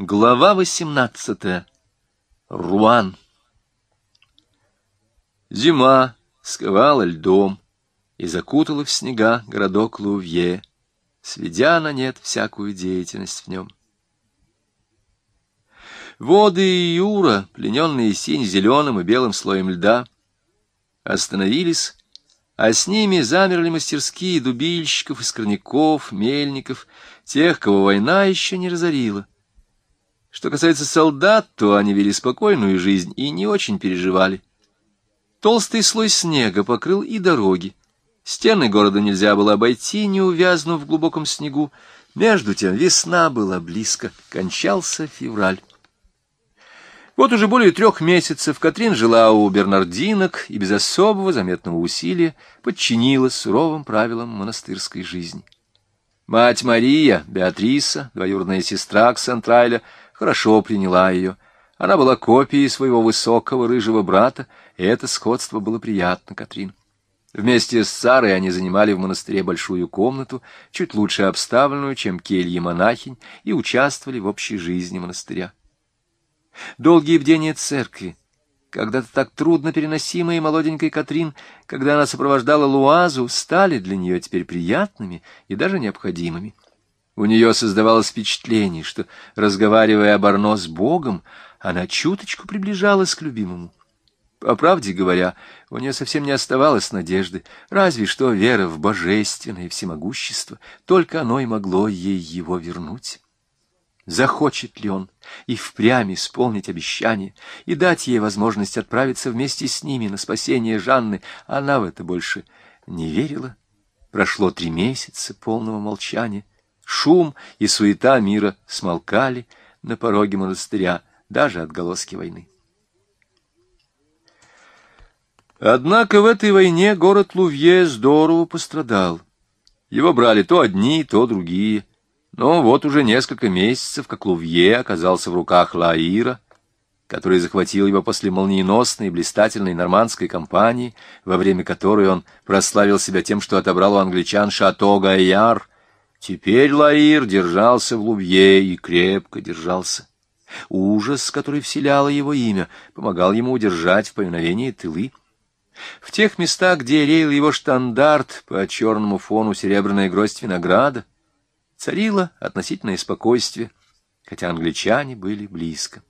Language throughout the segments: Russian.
Глава восемнадцатая. Руан. Зима сковала льдом и закутала в снега городок Лувье, сведя на нет всякую деятельность в нем. Воды Юра, плененные синь-зеленым и белым слоем льда, остановились, а с ними замерли мастерские дубильщиков, искорняков, мельников, тех, кого война еще не разорила. Что касается солдат, то они вели спокойную жизнь и не очень переживали. Толстый слой снега покрыл и дороги. Стены города нельзя было обойти, не увязнув в глубоком снегу. Между тем весна была близко, кончался февраль. Вот уже более трех месяцев Катрин жила у бернардинок и без особого заметного усилия подчинилась суровым правилам монастырской жизни. Мать Мария, Беатриса, двоюродная сестра Ксентрайля, хорошо приняла ее. Она была копией своего высокого рыжего брата, и это сходство было приятно Катрин. Вместе с Сарой они занимали в монастыре большую комнату, чуть лучше обставленную, чем кельи монахинь, и участвовали в общей жизни монастыря. Долгие бдения церкви, когда-то так трудно переносимые молоденькой Катрин, когда она сопровождала Луазу, стали для нее теперь приятными и даже необходимыми. У нее создавалось впечатление, что, разговаривая об Арно с Богом, она чуточку приближалась к любимому. По правде говоря, у нее совсем не оставалось надежды, разве что вера в божественное всемогущество, только оно и могло ей его вернуть. Захочет ли он и впрямь исполнить обещание, и дать ей возможность отправиться вместе с ними на спасение Жанны, она в это больше не верила. Прошло три месяца полного молчания, Шум и суета мира смолкали на пороге монастыря, даже отголоски войны. Однако в этой войне город Лувье здорово пострадал. Его брали то одни, то другие. Но вот уже несколько месяцев, как Лувье оказался в руках Лаира, который захватил его после молниеносной и блистательной нормандской кампании, во время которой он прославил себя тем, что отобрал у англичан шато Гайяр, Теперь Лаир держался в лубье и крепко держался. Ужас, который вселяло его имя, помогал ему удержать в повиновении тылы. В тех местах, где реял его штандарт по черному фону серебряная гроздь винограда, царило относительное спокойствие, хотя англичане были близко.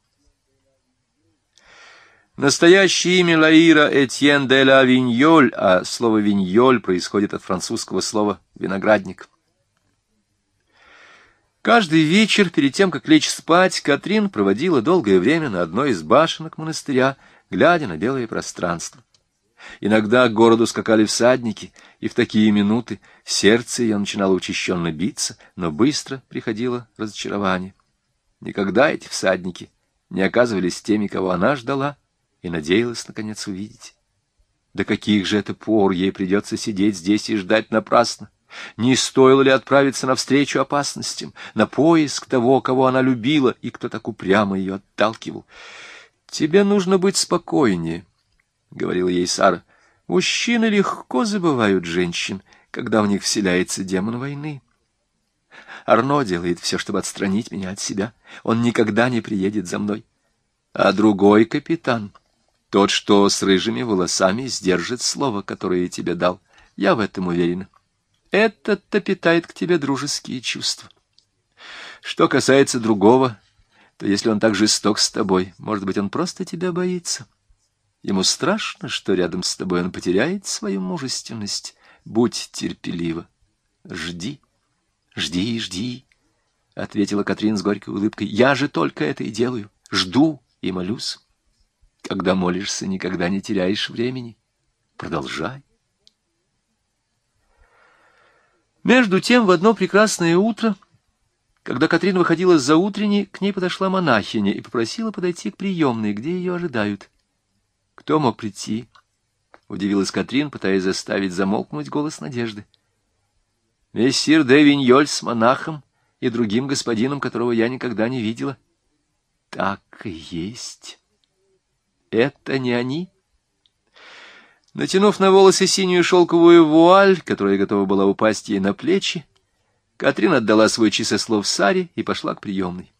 Настоящее имя Лаира Этьен де ла Виньоль, а слово «виньоль» происходит от французского слова «виноградник». Каждый вечер, перед тем, как лечь спать, Катрин проводила долгое время на одной из башенок монастыря, глядя на белое пространство. Иногда к городу скакали всадники, и в такие минуты сердце ее начинало учащенно биться, но быстро приходило разочарование. Никогда эти всадники не оказывались теми, кого она ждала и надеялась, наконец, увидеть. До каких же это пор ей придется сидеть здесь и ждать напрасно? Не стоило ли отправиться навстречу опасностям, на поиск того, кого она любила и кто так упрямо ее отталкивал? «Тебе нужно быть спокойнее», — говорила ей Сара. «Мужчины легко забывают женщин, когда в них вселяется демон войны. Арно делает все, чтобы отстранить меня от себя. Он никогда не приедет за мной. А другой капитан, тот, что с рыжими волосами, сдержит слово, которое я тебе дал. Я в этом уверена. Этот-то питает к тебе дружеские чувства. Что касается другого, то если он так жесток с тобой, может быть, он просто тебя боится. Ему страшно, что рядом с тобой он потеряет свою мужественность. Будь терпелива. Жди, жди и жди, — ответила Катрин с горькой улыбкой. Я же только это и делаю. Жду и молюсь. Когда молишься, никогда не теряешь времени. Продолжай. Между тем, в одно прекрасное утро, когда Катрин выходила за утренней, к ней подошла монахиня и попросила подойти к приемной, где ее ожидают. Кто мог прийти? Удивилась Катрин, пытаясь заставить замолкнуть голос надежды. Мессир де Виньоль с монахом и другим господином, которого я никогда не видела. Так и есть. Это не они? — Натянув на волосы синюю шелковую вуаль, которая готова была упасть ей на плечи, Катрин отдала свой часослов Саре и пошла к приемной.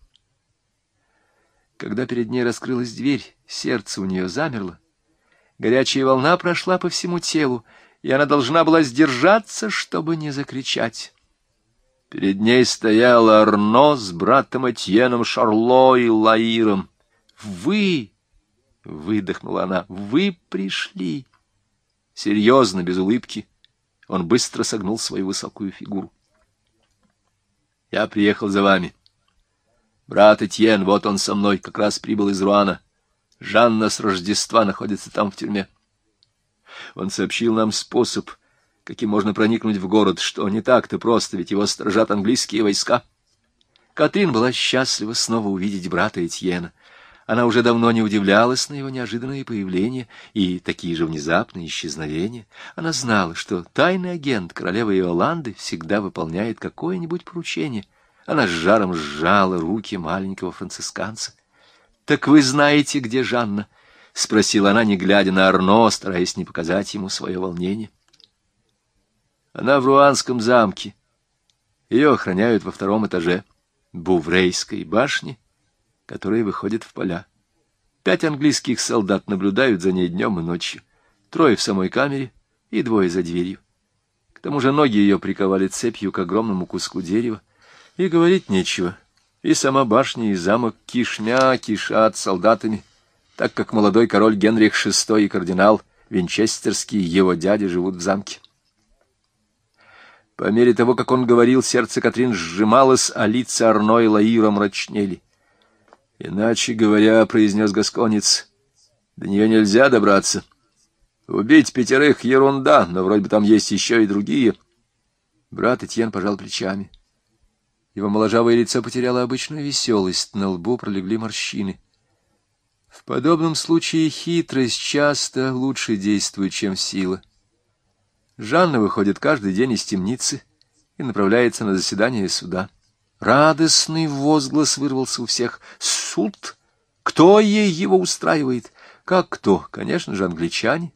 Когда перед ней раскрылась дверь, сердце у нее замерло. Горячая волна прошла по всему телу, и она должна была сдержаться, чтобы не закричать. Перед ней стоял Арно с братом Этьеном Шарло и Лаиром. «Вы!» — выдохнула она. «Вы пришли!» Серьезно, без улыбки, он быстро согнул свою высокую фигуру. «Я приехал за вами. Брат Этьен, вот он со мной, как раз прибыл из Руана. Жанна с Рождества находится там в тюрьме. Он сообщил нам способ, каким можно проникнуть в город, что не так-то просто, ведь его сторожат английские войска. Катрин была счастлива снова увидеть брата Этьена. Она уже давно не удивлялась на его неожиданное появление и такие же внезапные исчезновения. Она знала, что тайный агент королевы Иоланды всегда выполняет какое-нибудь поручение. Она с жаром сжала руки маленького францисканца. — Так вы знаете, где Жанна? — спросила она, не глядя на Арно, стараясь не показать ему свое волнение. Она в Руанском замке. Ее охраняют во втором этаже Буврейской башни, которая выходит в поля. Пять английских солдат наблюдают за ней днем и ночью. Трое в самой камере и двое за дверью. К тому же ноги ее приковали цепью к огромному куску дерева. И говорить нечего. И сама башня, и замок кишмя кишат солдатами, так как молодой король Генрих VI и кардинал Винчестерский, его дядя, живут в замке. По мере того, как он говорил, сердце Катрин сжималось, а лица Арно и Лаира мрачнели. «Иначе говоря, — произнес Гасконец, — до нее нельзя добраться. Убить пятерых — ерунда, но вроде бы там есть еще и другие». Брат Этьен пожал плечами. Его моложавое лицо потеряло обычную веселость, на лбу пролегли морщины. В подобном случае хитрость часто лучше действует, чем сила. Жанна выходит каждый день из темницы и направляется на заседание суда. Радостный возглас вырвался у всех. Суд? Кто ей его устраивает? Как кто? Конечно же, англичане.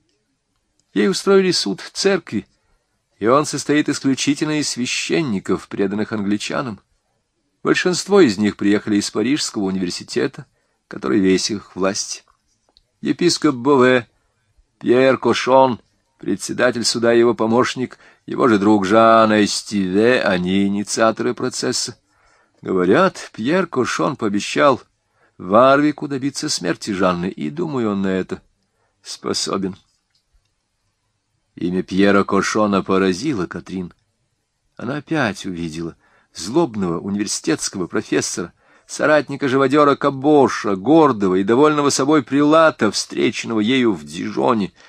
Ей устроили суд в церкви, и он состоит исключительно из священников, преданных англичанам. Большинство из них приехали из Парижского университета, который весь их власть. Епископ Бове, Пьер Кошон — Председатель суда и его помощник, его же друг Жан Эстиве, они инициаторы процесса. Говорят, Пьер Кошон пообещал Варвику добиться смерти Жанны, и, думаю, он на это способен. Имя Пьера Кошона поразило Катрин. Она опять увидела злобного университетского профессора, соратника-живодера Кабоша, гордого и довольного собой прилата, встреченного ею в Дижоне —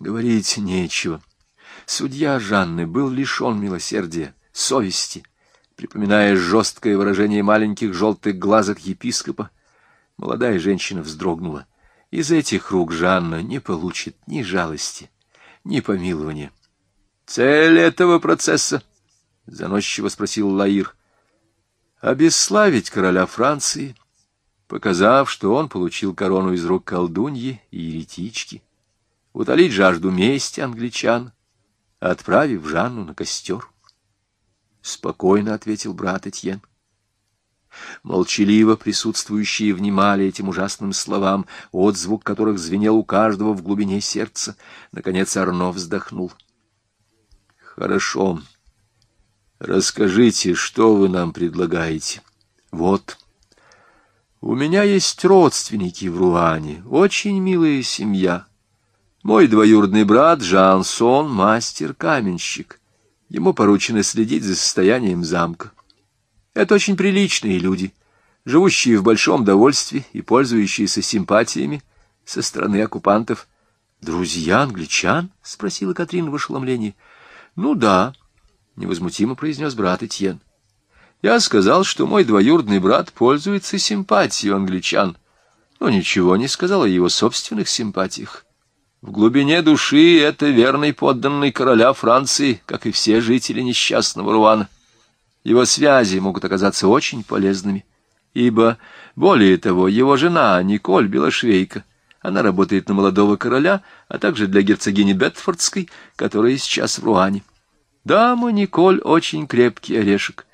Говорить нечего. Судья Жанны был лишен милосердия, совести. Припоминая жесткое выражение маленьких желтых глазок епископа, молодая женщина вздрогнула. Из этих рук Жанна не получит ни жалости, ни помилования. «Цель этого процесса?» — заносчиво спросил Лаир. «Обесславить короля Франции, показав, что он получил корону из рук колдуньи и еретички» утолить жажду мести англичан, отправив Жанну на костер. Спокойно ответил брат Этьен. Молчаливо присутствующие внимали этим ужасным словам, отзвук которых звенел у каждого в глубине сердца. Наконец Арно вздохнул. — Хорошо. Расскажите, что вы нам предлагаете. Вот. У меня есть родственники в Руане, очень милая семья. Мой двоюродный брат Жансон — мастер-каменщик. Ему поручено следить за состоянием замка. Это очень приличные люди, живущие в большом довольстве и пользующиеся симпатиями со стороны оккупантов. «Друзья англичан?» — спросила Катрин в ошеломлении. «Ну да», — невозмутимо произнес брат Этьен. «Я сказал, что мой двоюродный брат пользуется симпатией англичан, но ничего не сказал о его собственных симпатиях». В глубине души это верный подданный короля Франции, как и все жители несчастного Руана. Его связи могут оказаться очень полезными, ибо, более того, его жена Николь Белошвейка, она работает на молодого короля, а также для герцогини Бетфордской, которая сейчас в Руане. Дама Николь очень крепкий орешек,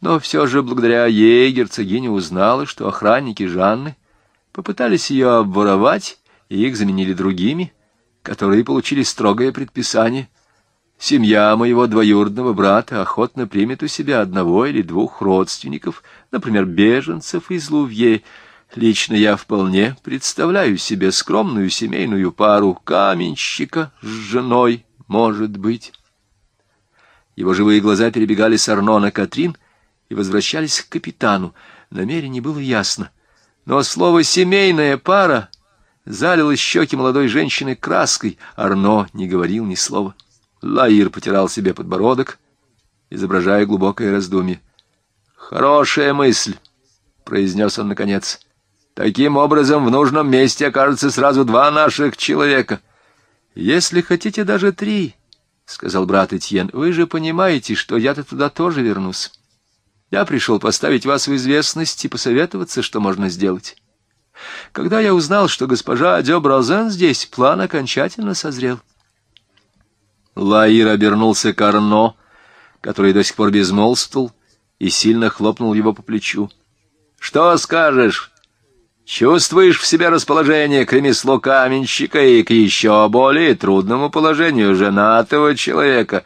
но все же благодаря ей герцогиня узнала, что охранники Жанны попытались ее обворовать, и их заменили другими, которые получили строгое предписание. Семья моего двоюродного брата охотно примет у себя одного или двух родственников, например, беженцев из Лувье. Лично я вполне представляю себе скромную семейную пару каменщика с женой, может быть. Его живые глаза перебегали с Арно на Катрин и возвращались к капитану. Намерение было ясно. Но слово «семейная пара» залило щеки молодой женщины краской. Арно не говорил ни слова. Лаир потирал себе подбородок, изображая глубокое раздумье. «Хорошая мысль», — произнес он наконец. «Таким образом в нужном месте окажется сразу два наших человека. Если хотите, даже три». — сказал брат Этьен, — вы же понимаете, что я-то туда тоже вернусь. Я пришел поставить вас в известность и посоветоваться, что можно сделать. Когда я узнал, что госпожа Дёбразен здесь, план окончательно созрел. Лаир обернулся к Арно, который до сих пор безмолвствовал, и сильно хлопнул его по плечу. — Что скажешь? Чувствуешь в себе расположение к ремеслу каменщика и к еще более трудному положению женатого человека?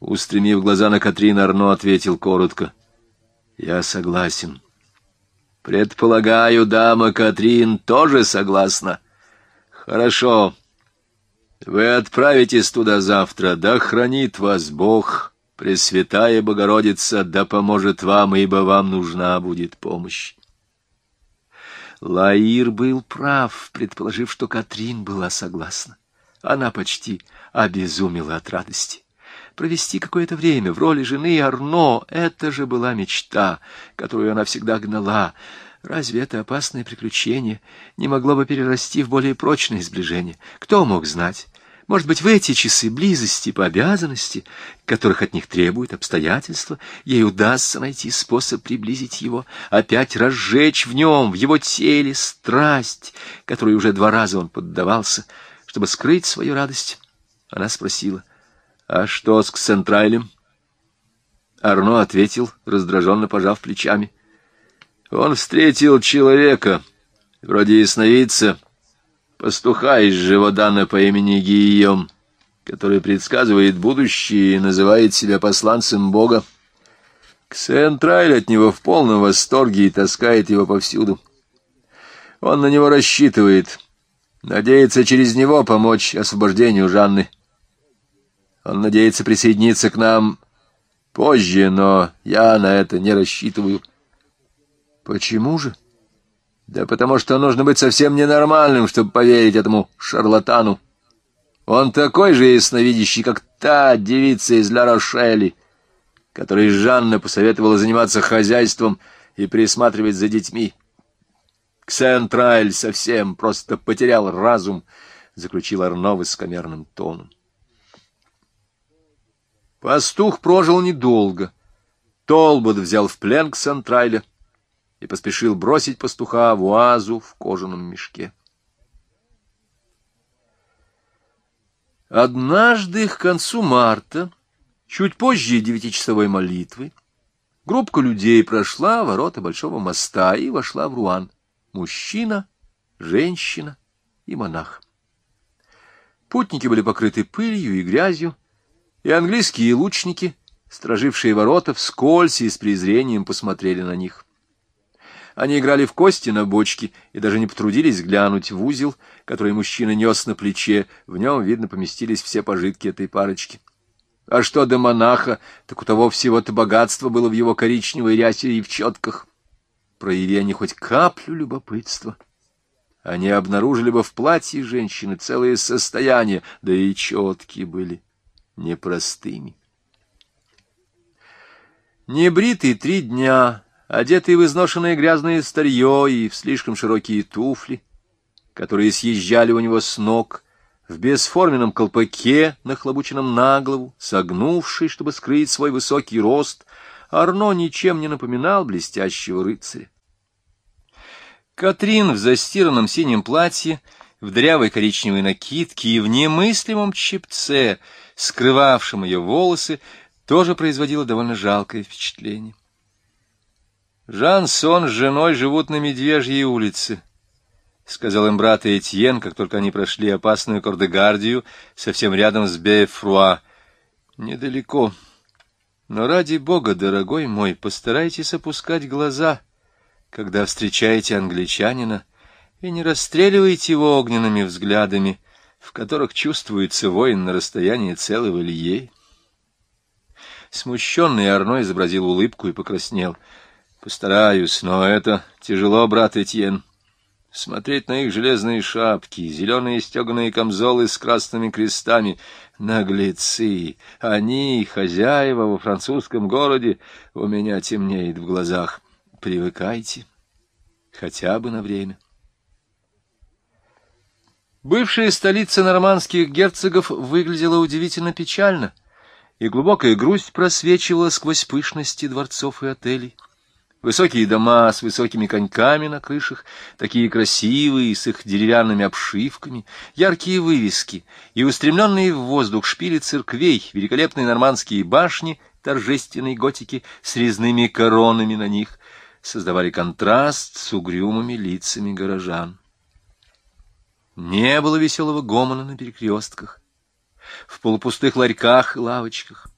Устремив глаза на Катрин, Арно ответил коротко. — Я согласен. — Предполагаю, дама Катрин тоже согласна. — Хорошо. Вы отправитесь туда завтра, да хранит вас Бог, Пресвятая Богородица, да поможет вам, ибо вам нужна будет помощь. Лаир был прав, предположив, что Катрин была согласна. Она почти обезумела от радости. Провести какое-то время в роли жены Арно — это же была мечта, которую она всегда гнала. Разве это опасное приключение не могло бы перерасти в более прочное сближение? Кто мог знать? Может быть, в эти часы близости по обязанности, которых от них требуют обстоятельства, ей удастся найти способ приблизить его, опять разжечь в нем, в его теле, страсть, которой уже два раза он поддавался, чтобы скрыть свою радость. Она спросила, «А что с Ксентрайлем?» Арно ответил, раздраженно пожав плечами. «Он встретил человека, вроде ясновидца, пастуха из Живодана по имени Гийом, который предсказывает будущее и называет себя посланцем Бога. Ксентрайль от него в полном восторге и таскает его повсюду. Он на него рассчитывает, надеется через него помочь освобождению Жанны. Он надеется присоединиться к нам позже, но я на это не рассчитываю. Почему же? — да потому что нужно быть совсем ненормальным, чтобы поверить этому шарлатану. Он такой же ясновидящий, как та девица из Ля Рошели, которой Жанна посоветовала заниматься хозяйством и присматривать за детьми. Ксентраль совсем просто потерял разум, — заключил Арно высокомерным тоном. Пастух прожил недолго. Толбот взял в плен Ксентрайля — и поспешил бросить пастуха в уазу в кожаном мешке. Однажды к концу марта, чуть позже девятичасовой молитвы, группка людей прошла ворота Большого моста и вошла в Руан. Мужчина, женщина и монах. Путники были покрыты пылью и грязью, и английские лучники, стражившие ворота, вскользь и с презрением посмотрели на них. Они играли в кости на бочке и даже не потрудились глянуть в узел, который мужчина нес на плече. В нем, видно, поместились все пожитки этой парочки. А что до монаха, так у того всего-то богатство было в его коричневой рясе и в четках. Прояви они хоть каплю любопытства. Они обнаружили бы в платье женщины целое состояние, да и четки были непростыми. Небритый три дня одетый в изношенное грязное старье и в слишком широкие туфли, которые съезжали у него с ног, в бесформенном колпаке, нахлобученном на голову, согнувший, чтобы скрыть свой высокий рост, Арно ничем не напоминал блестящего рыцаря. Катрин в застиранном синем платье, в дрявой коричневой накидке и в немыслимом чепце, скрывавшем ее волосы, тоже производила довольно жалкое впечатление. Жан Сон с женой живут на Медвежьей улице, — сказал им брат Этьен, как только они прошли опасную Кордегардию, совсем рядом с Бефруа. — Недалеко. Но ради бога, дорогой мой, постарайтесь опускать глаза, когда встречаете англичанина, и не расстреливайте его огненными взглядами, в которых чувствуется воин на расстоянии целого лье. Смущенный Арно изобразил улыбку и покраснел. — Постараюсь, но это тяжело, брат Этьен. Смотреть на их железные шапки, зеленые стеганые камзолы с красными крестами. Наглецы! Они, хозяева во французском городе, у меня темнеет в глазах. Привыкайте. Хотя бы на время. Бывшая столица нормандских герцогов выглядела удивительно печально, и глубокая грусть просвечивала сквозь пышности дворцов и отелей. Высокие дома с высокими коньками на крышах, такие красивые, с их деревянными обшивками, яркие вывески и устремленные в воздух шпили церквей, великолепные нормандские башни торжественной готики с резными коронами на них создавали контраст с угрюмыми лицами горожан. Не было веселого гомона на перекрестках, в полупустых ларьках и лавочках.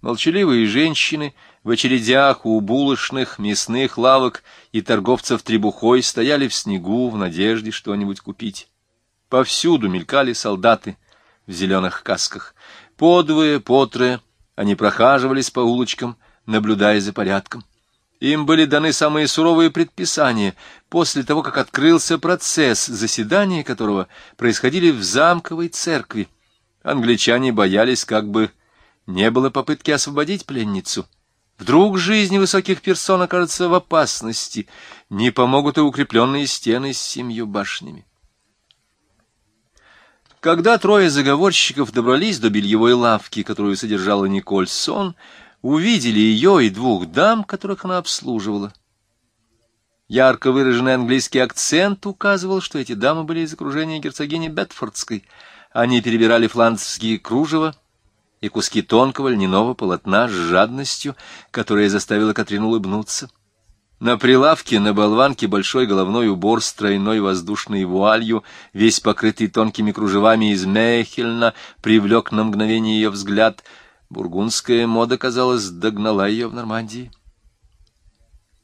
Молчаливые женщины в очередях у булочных, мясных лавок и торговцев требухой стояли в снегу в надежде что-нибудь купить. Повсюду мелькали солдаты в зеленых касках. Подвое, потрое, они прохаживались по улочкам, наблюдая за порядком. Им были даны самые суровые предписания после того, как открылся процесс, заседания которого происходили в замковой церкви. Англичане боялись, как бы не было попытки освободить пленницу. Вдруг жизнь высоких персон окажется в опасности, не помогут и укрепленные стены с семью башнями. Когда трое заговорщиков добрались до бельевой лавки, которую содержала Николь Сон, увидели ее и двух дам, которых она обслуживала. Ярко выраженный английский акцент указывал, что эти дамы были из окружения герцогини Бетфордской. Они перебирали фландские кружева и куски тонкого льняного полотна с жадностью, которая заставила Катрин улыбнуться. На прилавке на болванке большой головной убор с тройной воздушной вуалью, весь покрытый тонкими кружевами из Мехельна, привлек на мгновение ее взгляд — Бургундская мода, казалось, догнала ее в Нормандии.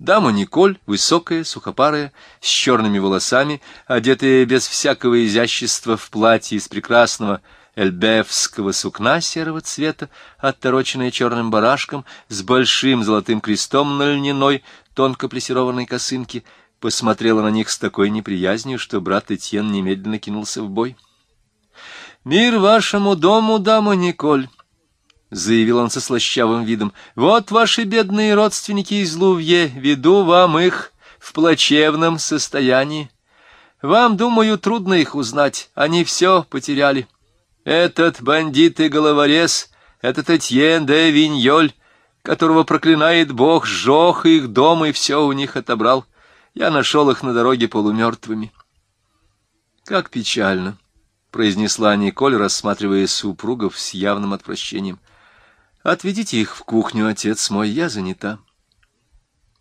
Дама Николь, высокая, сухопарая, с черными волосами, одетая без всякого изящества в платье из прекрасного эльбефского сукна серого цвета, оттороченная черным барашком, с большим золотым крестом на льняной, тонко плессированной косынке, посмотрела на них с такой неприязнью, что брат Этьен немедленно кинулся в бой. «Мир вашему дому, дама Николь!» — заявил он со слащавым видом, — «вот ваши бедные родственники из Лувье, веду вам их в плачевном состоянии. Вам, думаю, трудно их узнать, они все потеряли. Этот бандит и головорез, этот Этьен де Виньоль, которого проклинает Бог, сжег их дом и все у них отобрал. Я нашел их на дороге полумертвыми». «Как печально!» — произнесла Николь, рассматривая супругов с явным отвращением — Отведите их в кухню, отец мой, я занята.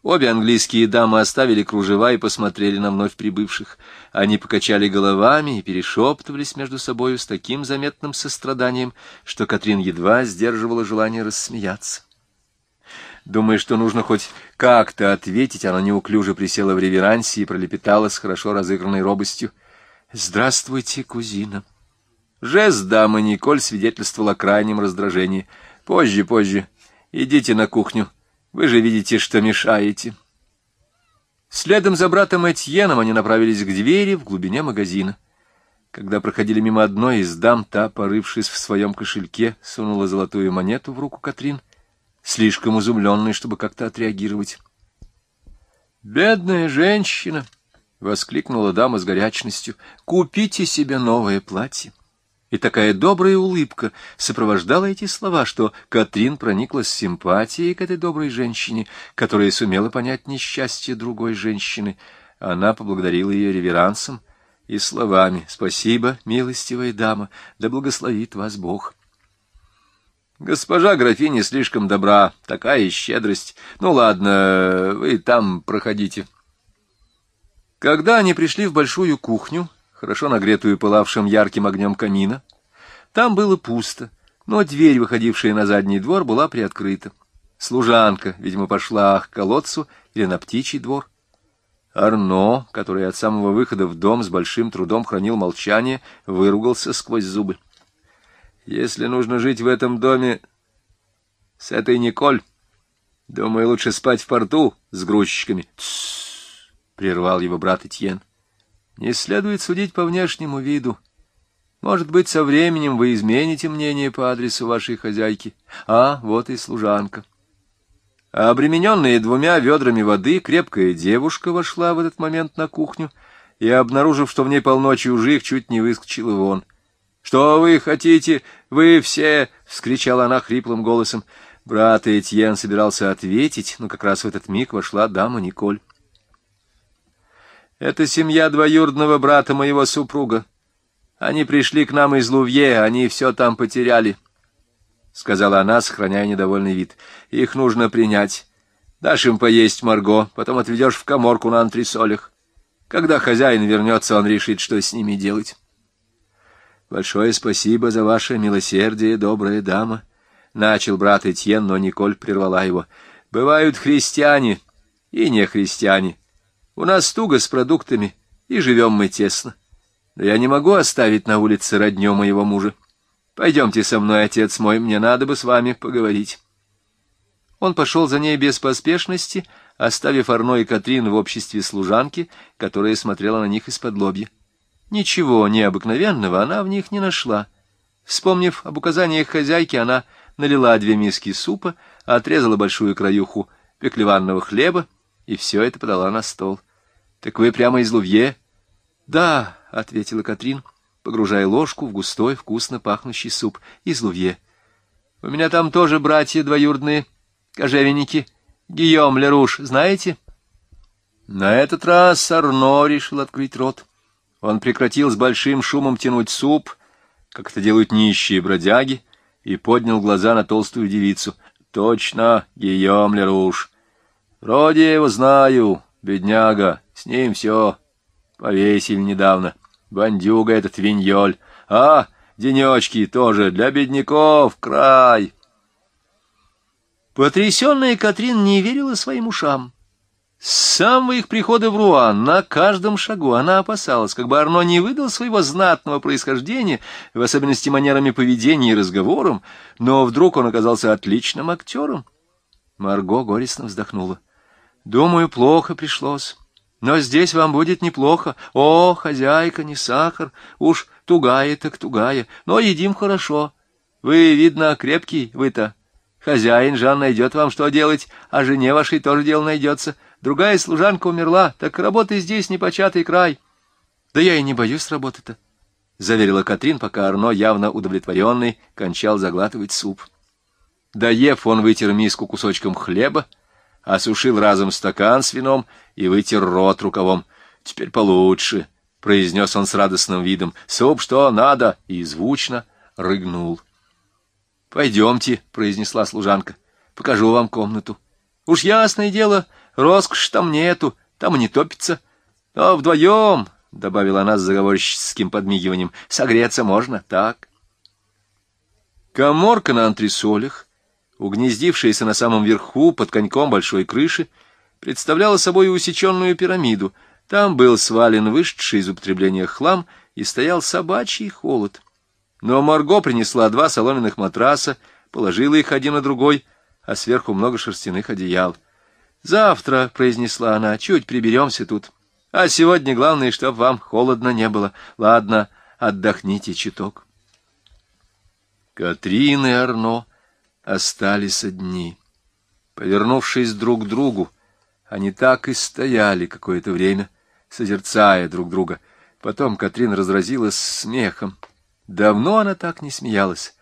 Обе английские дамы оставили кружева и посмотрели на вновь прибывших. Они покачали головами и перешептывались между собою с таким заметным состраданием, что Катрин едва сдерживала желание рассмеяться. Думая, что нужно хоть как-то ответить, она неуклюже присела в реверансе и пролепетала с хорошо разыгранной робостью. «Здравствуйте, кузина!» Жест дамы Николь свидетельствовал о крайнем раздражении — Позже, позже. Идите на кухню. Вы же видите, что мешаете. Следом за братом Этьеном они направились к двери в глубине магазина. Когда проходили мимо одной из дам, та, порывшись в своем кошельке, сунула золотую монету в руку Катрин, слишком изумленной, чтобы как-то отреагировать. «Бедная женщина!» — воскликнула дама с горячностью. «Купите себе новое платье!» И такая добрая улыбка сопровождала эти слова, что Катрин прониклась симпатией к этой доброй женщине, которая сумела понять несчастье другой женщины. Она поблагодарила ее реверансом и словами «Спасибо, милостивая дама, да благословит вас Бог». Госпожа графиня слишком добра, такая щедрость. Ну ладно, вы там проходите. Когда они пришли в большую кухню, хорошо нагретую пылавшим ярким огнем камина, там было пусто, но дверь, выходившая на задний двор, была приоткрыта. Служанка, видимо, пошла к колодцу или на птичий двор. Арно, который от самого выхода в дом с большим трудом хранил молчание, выругался сквозь зубы. «Если нужно жить в этом доме с этой Николь, думаю, лучше спать в порту с грузчиками». «Тссс!» — прервал его брат Этьен. «Не следует судить по внешнему виду. Может быть, со временем вы измените мнение по адресу вашей хозяйки. А, вот и служанка». Обремененная двумя ведрами воды, крепкая девушка вошла в этот момент на кухню и, обнаружив, что в ней полно чужих, чуть не выскочила вон. — Что вы хотите? Вы все! — вскричала она хриплым голосом. Брат Этьен собирался ответить, но как раз в этот миг вошла дама Николь. — Это семья двоюродного брата моего супруга. Они пришли к нам из Лувье, они все там потеряли. —— сказала она, сохраняя недовольный вид. — Их нужно принять. Дашь им поесть, Марго, потом отведешь в коморку на антресолях. Когда хозяин вернется, он решит, что с ними делать. — Большое спасибо за ваше милосердие, добрая дама, — начал брат Этьен, но Николь прервала его. — Бывают христиане и не христиане. У нас туго с продуктами, и живем мы тесно. Но я не могу оставить на улице родню моего мужа. — Пойдемте со мной, отец мой, мне надо бы с вами поговорить. Он пошел за ней без поспешности, оставив Арно и Катрин в обществе служанки, которая смотрела на них из-под лобья. Ничего необыкновенного она в них не нашла. Вспомнив об указаниях хозяйки, она налила две миски супа, отрезала большую краюху пеклеванного хлеба и все это подала на стол. — Так вы прямо из Лувье? — Да, — ответила Катрин. — погружая ложку в густой, вкусно пахнущий суп из лувье. — У меня там тоже братья двоюродные, кожевенники. Гийом Леруш, знаете? На этот раз Арно решил открыть рот. Он прекратил с большим шумом тянуть суп, как это делают нищие бродяги, и поднял глаза на толстую девицу. — Точно, Гийом Леруш. Вроде его знаю, бедняга, с ним все повесили недавно. — Бандюга этот виньоль. А, денечки тоже для бедняков, край. Потрясенная Катрин не верила своим ушам. С самого их прихода в Руан на каждом шагу она опасалась, как бы Арно не выдал своего знатного происхождения, в особенности манерами поведения и разговором, но вдруг он оказался отличным актером. Марго горестно вздохнула. «Думаю, плохо пришлось». Но здесь вам будет неплохо. О, хозяйка, не сахар, уж тугая так тугая, но едим хорошо. Вы, видно, крепкий вы-то. Хозяин Жан найдет вам что делать, а жене вашей тоже дело найдется. Другая служанка умерла, так работы здесь непочатый край. Да я и не боюсь работы-то, — заверила Катрин, пока Арно, явно удовлетворенный, кончал заглатывать суп. Доев, он вытер миску кусочком хлеба, осушил разом стакан с вином и вытер рот рукавом. «Теперь получше», — произнес он с радостным видом. «Суп что надо?» и звучно рыгнул. «Пойдемте», — произнесла служанка, — «покажу вам комнату. Уж ясное дело, роскошь там нету, там и не топится. Но вдвоем, — добавила она с заговорщическим подмигиванием, — согреться можно так». Коморка на антресолях, угнездившаяся на самом верху под коньком большой крыши, представляла собой усеченную пирамиду. Там был свален вышедший из употребления хлам и стоял собачий холод. Но Марго принесла два соломенных матраса, положила их один на другой, а сверху много шерстяных одеял. «Завтра», — произнесла она, — «чуть приберемся тут. А сегодня главное, чтоб вам холодно не было. Ладно, отдохните чуток». Катрин и Арно остались одни. Повернувшись друг к другу, они так и стояли какое-то время, созерцая друг друга. Потом Катрин разразилась смехом. Давно она так не смеялась.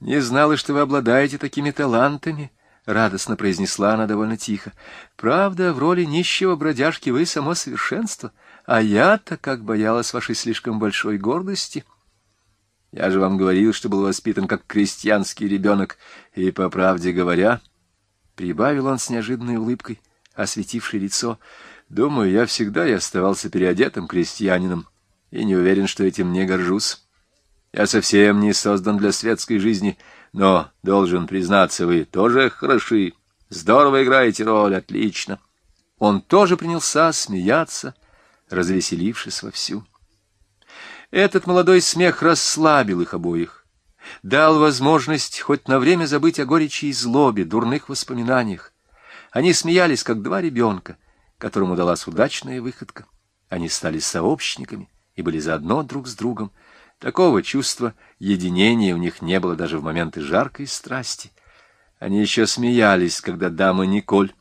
«Не знала, что вы обладаете такими талантами», — радостно произнесла она довольно тихо. «Правда, в роли нищего бродяжки вы само совершенство, а я-то как боялась вашей слишком большой гордости». Я же вам говорил, что был воспитан как крестьянский ребенок, и, по правде говоря, — прибавил он с неожиданной улыбкой, осветившей лицо, — Думаю, я всегда и оставался переодетым крестьянином, и не уверен, что этим не горжусь. Я совсем не создан для светской жизни, но, должен признаться, вы тоже хороши. Здорово играете роль, отлично. Он тоже принялся смеяться, развеселившись вовсю. Этот молодой смех расслабил их обоих, дал возможность хоть на время забыть о горечи и злобе, дурных воспоминаниях. Они смеялись, как два ребенка, которым удалась удачная выходка. Они стали сообщниками и были заодно друг с другом. Такого чувства единения у них не было даже в моменты жаркой страсти. Они еще смеялись, когда дама Николь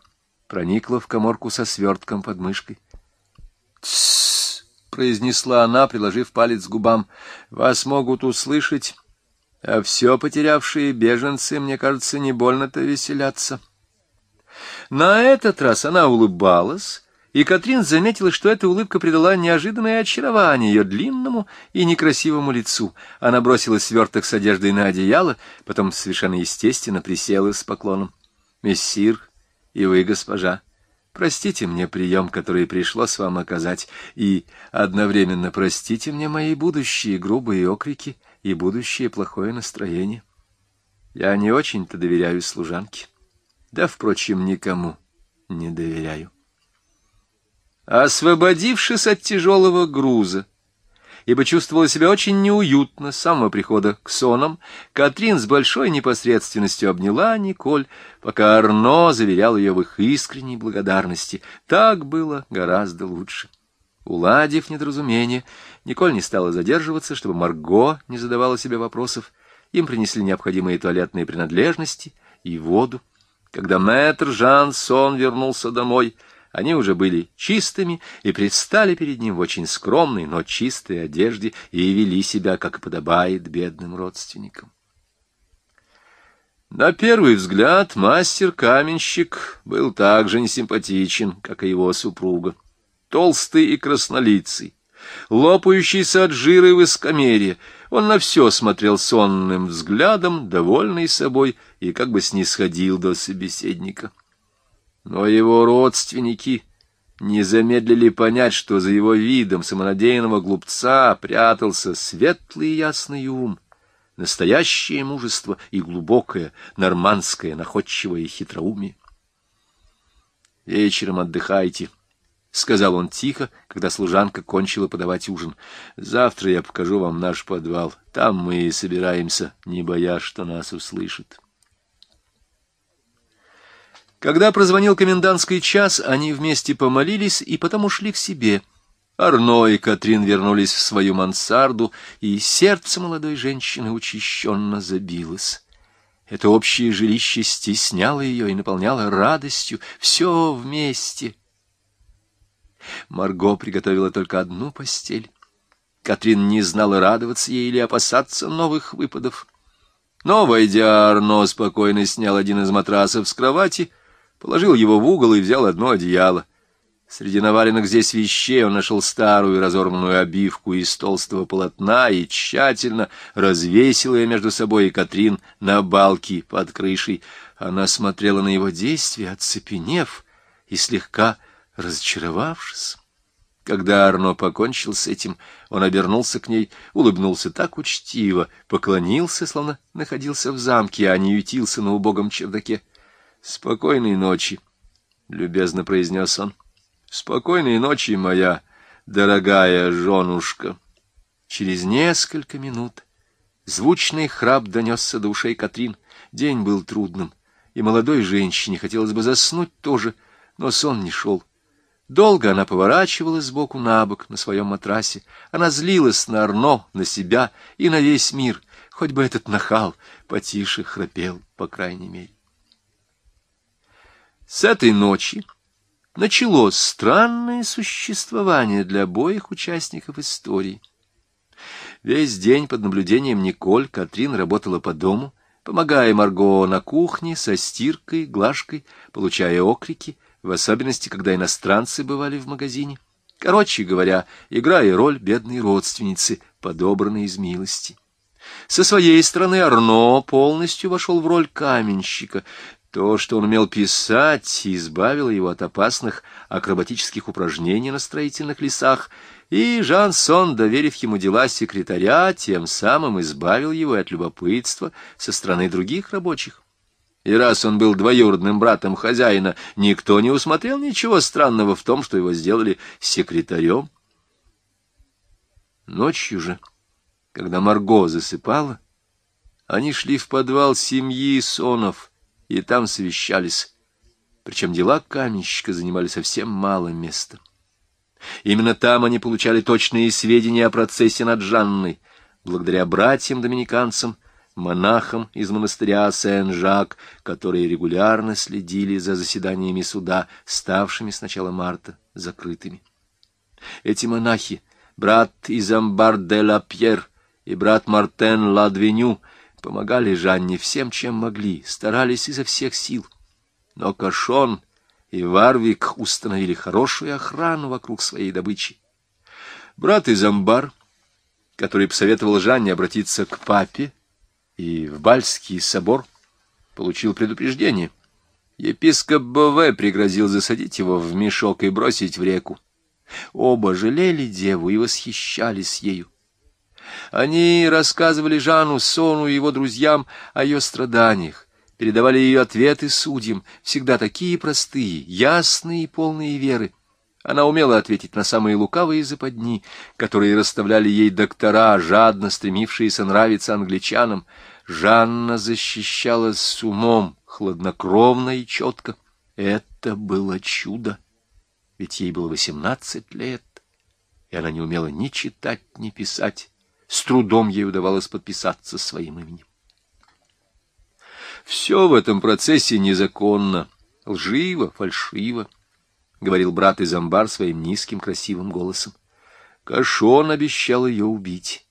проникла в коморку со свертком под мышкой. «Тссс!» — произнесла она, приложив палец к губам. «Вас могут услышать, а все потерявшие беженцы, мне кажется, не больно-то веселятся». На этот раз она улыбалась, и Катрин заметила, что эта улыбка придала неожиданное очарование ее длинному и некрасивому лицу. Она бросила сверток с одеждой на одеяло, потом совершенно естественно присела с поклоном. «Мессир и вы, госпожа, простите мне прием, который пришлось вам оказать, и одновременно простите мне мои будущие грубые окрики и будущее плохое настроение. Я не очень-то доверяю служанке». Да, впрочем, никому не доверяю. Освободившись от тяжелого груза, ибо чувствовала себя очень неуютно с самого прихода к сонам, Катрин с большой непосредственностью обняла Николь, пока Арно заверял ее в их искренней благодарности. Так было гораздо лучше. Уладив недоразумение, Николь не стала задерживаться, чтобы Марго не задавала себе вопросов. Им принесли необходимые туалетные принадлежности и воду. Когда мэтр Жан Сон вернулся домой, они уже были чистыми и предстали перед ним в очень скромной, но чистой одежде и вели себя, как и подобает бедным родственникам. На первый взгляд мастер-каменщик был так же несимпатичен, как и его супруга. Толстый и краснолицый, лопающийся от жира и высокомерия, он на все смотрел сонным взглядом, довольный собой, и как бы снисходил до собеседника. Но его родственники не замедлили понять, что за его видом самонадеянного глупца прятался светлый и ясный ум, настоящее мужество и глубокое нормандское находчивое хитроумие. «Вечером отдыхайте», — сказал он тихо, когда служанка кончила подавать ужин. — Завтра я покажу вам наш подвал. Там мы и собираемся, не боясь, что нас услышат. Когда прозвонил комендантский час, они вместе помолились и потом ушли к себе. Арно и Катрин вернулись в свою мансарду, и сердце молодой женщины учащенно забилось. Это общее жилище стесняло ее и наполняло радостью. Все вместе — Марго приготовила только одну постель. Катрин не знала, радоваться ей или опасаться новых выпадов. Но, войдя, Арно спокойно снял один из матрасов с кровати, положил его в угол и взял одно одеяло. Среди наваленных здесь вещей он нашел старую разорванную обивку из толстого полотна и тщательно развесил ее между собой и Катрин на балке под крышей. Она смотрела на его действия, оцепенев и слегка разочаровавшись. Когда Арно покончил с этим, он обернулся к ней, улыбнулся так учтиво, поклонился, словно находился в замке, а не ютился на убогом чердаке. «Спокойной ночи», — любезно произнес он. «Спокойной ночи, моя дорогая женушка». Через несколько минут звучный храп донесся до ушей Катрин. День был трудным, и молодой женщине хотелось бы заснуть тоже, но сон не шел. Долго она поворачивалась сбоку на бок на своем матрасе. Она злилась на Арно, на себя и на весь мир. Хоть бы этот нахал потише храпел, по крайней мере. С этой ночи началось странное существование для обоих участников истории. Весь день под наблюдением Николь Катрин работала по дому, помогая Марго на кухне со стиркой, глажкой, получая окрики — в особенности, когда иностранцы бывали в магазине. Короче говоря, играя роль бедной родственницы, подобранной из милости. Со своей стороны Арно полностью вошел в роль каменщика. То, что он умел писать, избавило его от опасных акробатических упражнений на строительных лесах, и Жансон, доверив ему дела секретаря, тем самым избавил его от любопытства со стороны других рабочих. И раз он был двоюродным братом хозяина, никто не усмотрел ничего странного в том, что его сделали секретарем. Ночью же, когда Марго засыпала, они шли в подвал семьи Сонов — и там совещались. Причем дела каменщика занимали совсем мало места. Именно там они получали точные сведения о процессе над Жанной, благодаря братьям-доминиканцам, монахам из монастыря Сен-Жак, которые регулярно следили за заседаниями суда, ставшими с начала марта закрытыми. Эти монахи, брат Изамбар де ла Пьер и брат Мартен Ладвеню, Помогали Жанне всем, чем могли, старались изо всех сил. Но Кашон и Варвик установили хорошую охрану вокруг своей добычи. Брат из Амбар, который посоветовал Жанне обратиться к папе и в Бальский собор, получил предупреждение. Епископ Бове пригрозил засадить его в мешок и бросить в реку. Оба жалели деву и восхищались ею. Они рассказывали Жану, Сону и его друзьям о ее страданиях, передавали ее ответы судьям, всегда такие простые, ясные и полные веры. Она умела ответить на самые лукавые западни, которые расставляли ей доктора, жадно стремившиеся нравиться англичанам. Жанна защищалась с умом, хладнокровно и четко. Это было чудо, ведь ей было восемнадцать лет, и она не умела ни читать, ни писать. С трудом ей удавалось подписаться своим именем. Все в этом процессе незаконно, лживо, фальшиво, — говорил брат из амбар своим низким красивым голосом. Кашон обещал ее убить,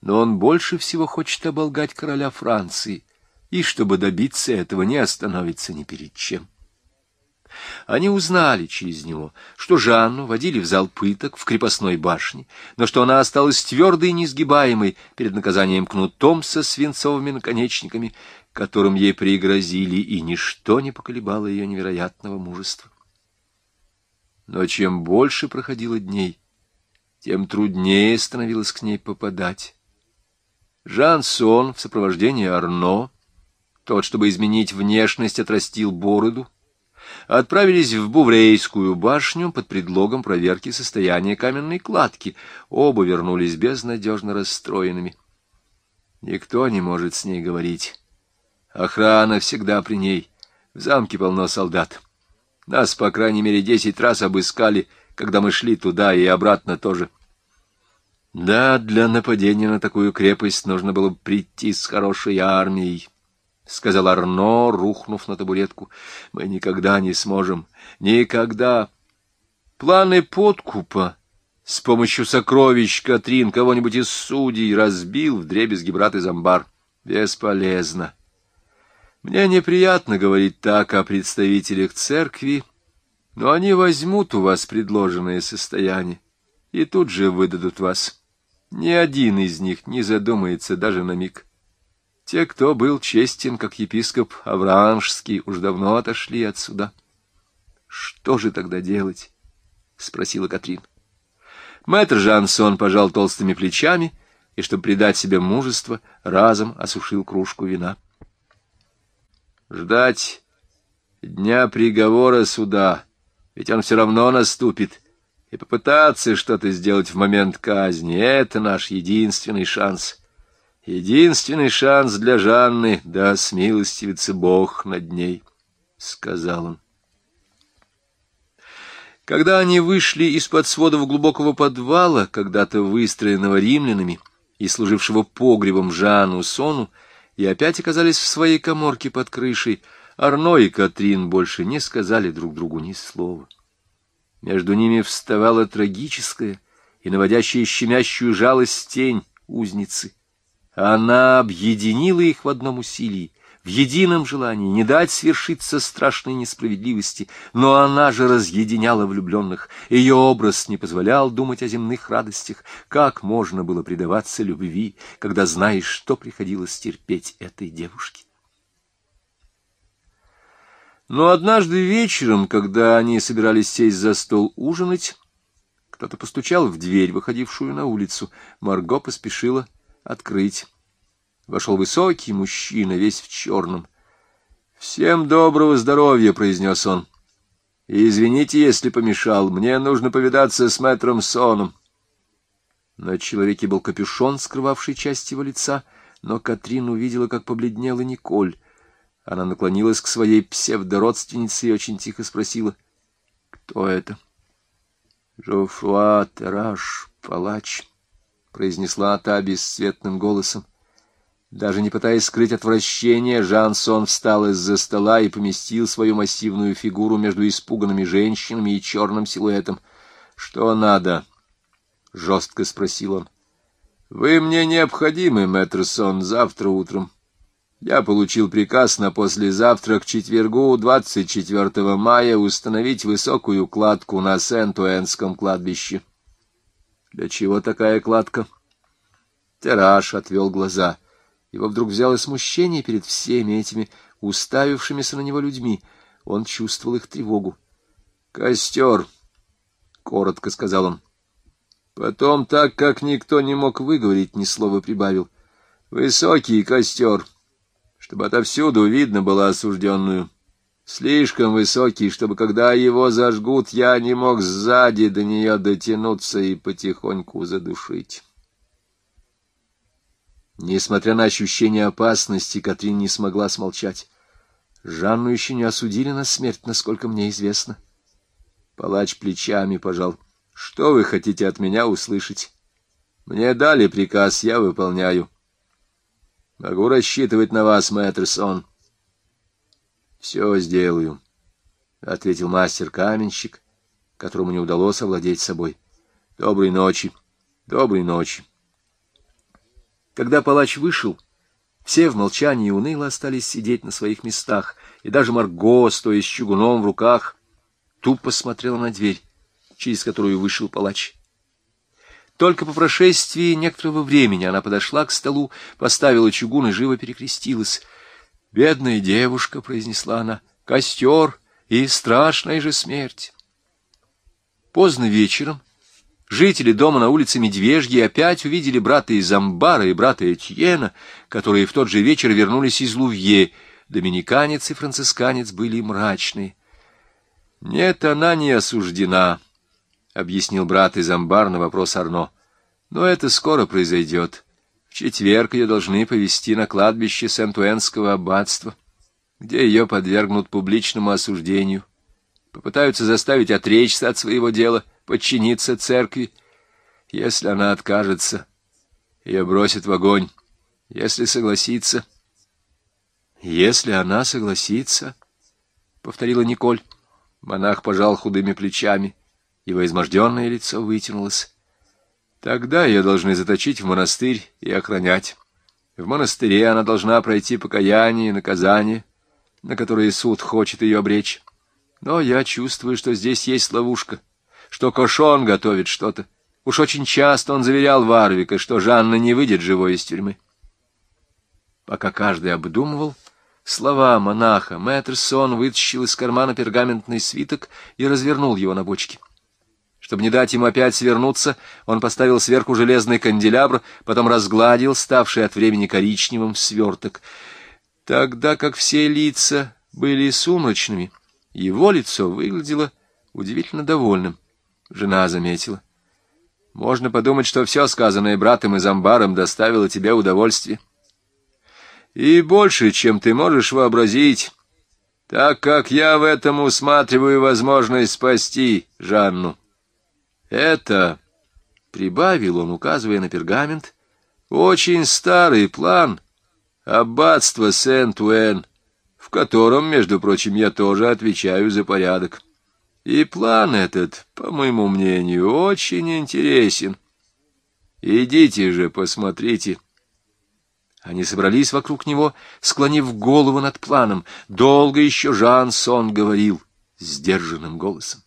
но он больше всего хочет оболгать короля Франции, и, чтобы добиться этого, не остановится ни перед чем. Они узнали через него, что Жанну водили в зал пыток в крепостной башне, но что она осталась твердой и несгибаемой перед наказанием кнутом со свинцовыми наконечниками, которым ей пригрозили, и ничто не поколебало ее невероятного мужества. Но чем больше проходило дней, тем труднее становилось к ней попадать. Жан-Сон в сопровождении Арно, тот, чтобы изменить внешность, отрастил бороду, отправились в Буврейскую башню под предлогом проверки состояния каменной кладки. Оба вернулись безнадежно расстроенными. Никто не может с ней говорить. Охрана всегда при ней. В замке полно солдат. Нас, по крайней мере, десять раз обыскали, когда мы шли туда и обратно тоже. Да, для нападения на такую крепость нужно было прийти с хорошей армией. — сказал Арно, рухнув на табуретку. — Мы никогда не сможем. Никогда. Планы подкупа с помощью сокровищ Катрин кого-нибудь из судей разбил в дребезги брат из амбар. Бесполезно. Мне неприятно говорить так о представителях церкви, но они возьмут у вас предложенное состояние и тут же выдадут вас. Ни один из них не задумается даже на миг. Те, кто был честен, как епископ Авраамшский, уж давно отошли отсюда. — Что же тогда делать? — спросила Катрин. Мэтр Жансон пожал толстыми плечами и, чтобы придать себе мужество, разом осушил кружку вина. Ждать дня приговора суда, ведь он все равно наступит, и попытаться что-то сделать в момент казни — это наш единственный шанс — Единственный шанс для Жанны, да смилостивится Бог над ней, — сказал он. Когда они вышли из-под сводов глубокого подвала, когда-то выстроенного римлянами и служившего погребом Жану Сону, и опять оказались в своей коморке под крышей, Арно и Катрин больше не сказали друг другу ни слова. Между ними вставала трагическая и наводящая щемящую жалость тень узницы — она объединила их в одном усилии, в едином желании не дать свершиться страшной несправедливости, но она же разъединяла влюбленных. Ее образ не позволял думать о земных радостях. Как можно было предаваться любви, когда знаешь, что приходилось терпеть этой девушке? Но однажды вечером, когда они собирались сесть за стол ужинать, кто-то постучал в дверь, выходившую на улицу. Марго поспешила открыть. Вошел высокий мужчина, весь в черном. «Всем доброго здоровья!» — произнес он. И извините, если помешал, мне нужно повидаться с мэтром Соном. На человеке был капюшон, скрывавший часть его лица, но Катрин увидела, как побледнела Николь. Она наклонилась к своей псевдородственнице и очень тихо спросила, «Кто это?» «Жофруа Тераш, палач», — произнесла та бесцветным голосом. Даже не пытаясь скрыть отвращение, Жансон встал из-за стола и поместил свою массивную фигуру между испуганными женщинами и черным силуэтом. — Что надо? — жестко спросил он. — Вы мне необходимы, Мэттерсон, завтра утром. Я получил приказ на послезавтра к четвергу, 24 мая, установить высокую кладку на Сент-Уэнском кладбище. — Для чего такая кладка? Тераш отвел глаза — его вдруг взяло смущение перед всеми этими уставившимися на него людьми. Он чувствовал их тревогу. «Костер!» — коротко сказал он. Потом, так как никто не мог выговорить, ни слова прибавил. «Высокий костер, чтобы отовсюду видно было осужденную. Слишком высокий, чтобы, когда его зажгут, я не мог сзади до нее дотянуться и потихоньку задушить». Несмотря на ощущение опасности, Катрин не смогла смолчать. Жанну еще не осудили на смерть, насколько мне известно. Палач плечами пожал. — Что вы хотите от меня услышать? Мне дали приказ, я выполняю. Могу рассчитывать на вас, Мэттерсон. — Все сделаю, — ответил мастер-каменщик, которому не удалось овладеть собой. — Доброй ночи, доброй ночи. Когда палач вышел, все в молчании уныло остались сидеть на своих местах, и даже Марго, стоя с чугуном в руках, тупо смотрела на дверь, через которую вышел палач. Только по прошествии некоторого времени она подошла к столу, поставила чугун и живо перекрестилась. «Бедная девушка», — произнесла она, — «костер и страшная же смерть». Поздно вечером Жители дома на улице Медвежьи опять увидели брата из Амбара и брата Этьена, которые в тот же вечер вернулись из Лувье. Доминиканец и францисканец были мрачные. — Нет, она не осуждена, — объяснил брат из Амбар на вопрос Арно. — Но это скоро произойдет. Четверг ее должны повести на кладбище Сент-Уэнского аббатства, где ее подвергнут публичному осуждению. Попытаются заставить отречься от своего дела — подчиниться церкви. Если она откажется, ее бросят в огонь. Если согласится... Если она согласится, — повторила Николь. Монах пожал худыми плечами. Его изможденное лицо вытянулось. Тогда ее должны заточить в монастырь и охранять. В монастыре она должна пройти покаяние и наказание, на которые суд хочет ее обречь. Но я чувствую, что здесь есть ловушка — что Кошон готовит что-то. Уж очень часто он заверял Варвика, что Жанна не выйдет живой из тюрьмы. Пока каждый обдумывал слова монаха, мэтр Сон вытащил из кармана пергаментный свиток и развернул его на бочке. Чтобы не дать ему опять свернуться, он поставил сверху железный канделябр, потом разгладил ставший от времени коричневым сверток. Тогда как все лица были сумрачными, его лицо выглядело удивительно довольным. Жена заметила. Можно подумать, что все сказанное братом из амбаром доставило тебе удовольствие. И больше, чем ты можешь вообразить, так как я в этом усматриваю возможность спасти Жанну. Это, — прибавил он, указывая на пергамент, — очень старый план аббатства Сент-Уэн, в котором, между прочим, я тоже отвечаю за порядок. И план этот, по моему мнению, очень интересен. Идите же, посмотрите. Они собрались вокруг него, склонив голову над планом. Долго еще Жан Сон говорил сдержанным голосом.